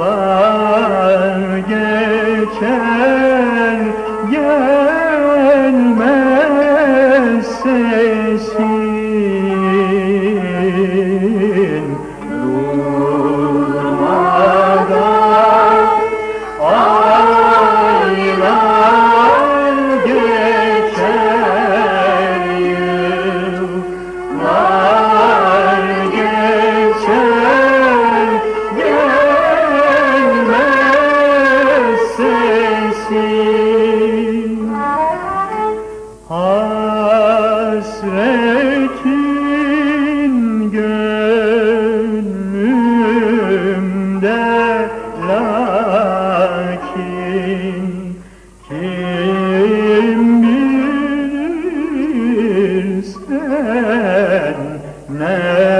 Yıllar geçer. Hasretin gönlümde lakin kim bilir sen neredesin